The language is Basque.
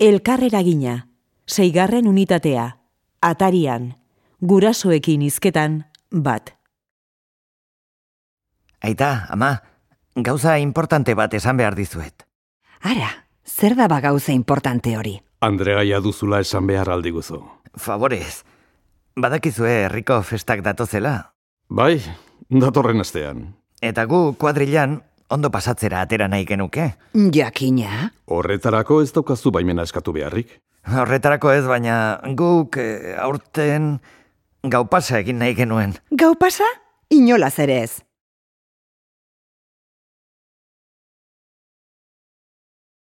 Elkarreragina, seigarren unitatea, atarian, gurasoekin izketan, bat. Aita, ama, gauza importante bat esan behar dizuet. Ara, zer da ba gauza importante hori? Andrea duzula esan behar aldiguzu. Favorez, badakizue herriko festak datozela. Bai, datorren astean. Eta gu kuadrilan ondo pasatzera atera nahi genuke. Jakina? Horretarako ez daukazu baimena eskatu beharrik. Horretarako ez, baina guk e, aurten gau pasa egin nahi genuen. Gau pasa? Inolaz ere ez.